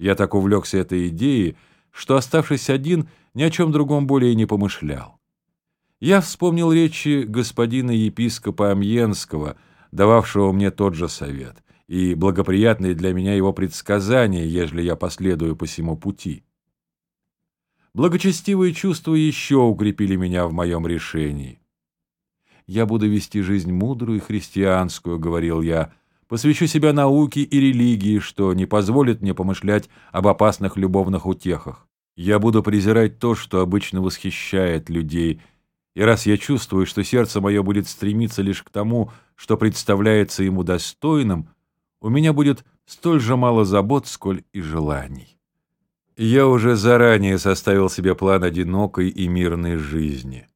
Я так увлекся этой идеей, что, оставшись один, ни о чем другом более не помышлял. Я вспомнил речи господина епископа Амьенского, дававшего мне тот же совет, и благоприятные для меня его предсказания, ежели я последую по всему пути. Благочестивые чувства еще укрепили меня в моем решении. «Я буду вести жизнь мудрую и христианскую», — говорил я, — «посвящу себя науке и религии, что не позволит мне помышлять об опасных любовных утехах. Я буду презирать то, что обычно восхищает людей, и раз я чувствую, что сердце мое будет стремиться лишь к тому, что представляется ему достойным, у меня будет столь же мало забот, сколь и желаний. Я уже заранее составил себе план одинокой и мирной жизни.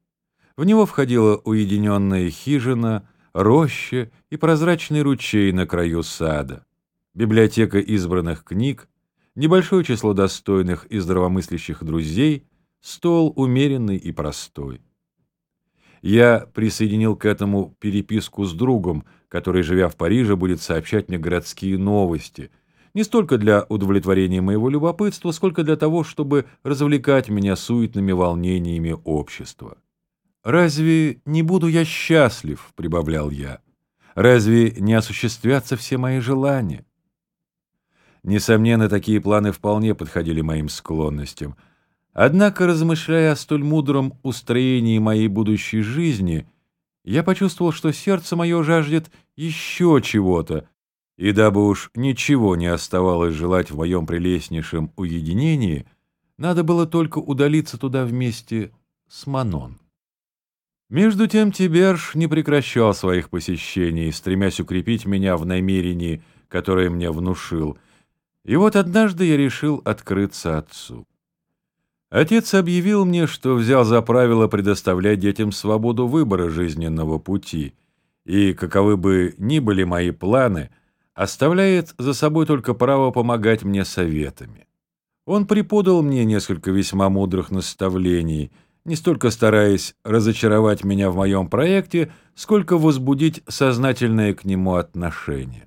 В него входила уединенная хижина, роща и прозрачный ручей на краю сада, библиотека избранных книг, небольшое число достойных и здравомыслящих друзей, стол умеренный и простой. Я присоединил к этому переписку с другом, который, живя в Париже, будет сообщать мне городские новости, не столько для удовлетворения моего любопытства, сколько для того, чтобы развлекать меня суетными волнениями общества. «Разве не буду я счастлив?» — прибавлял я. «Разве не осуществятся все мои желания?» Несомненно, такие планы вполне подходили моим склонностям — Однако, размышляя о столь мудром устроении моей будущей жизни, я почувствовал, что сердце мое жаждет еще чего-то, и дабы уж ничего не оставалось желать в моем прелестнейшем уединении, надо было только удалиться туда вместе с Манон. Между тем Тиберж не прекращал своих посещений, стремясь укрепить меня в намерении, которое мне внушил, и вот однажды я решил открыться отцу. Отец объявил мне, что взял за правило предоставлять детям свободу выбора жизненного пути, и, каковы бы ни были мои планы, оставляет за собой только право помогать мне советами. Он преподал мне несколько весьма мудрых наставлений, не столько стараясь разочаровать меня в моем проекте, сколько возбудить сознательное к нему отношение.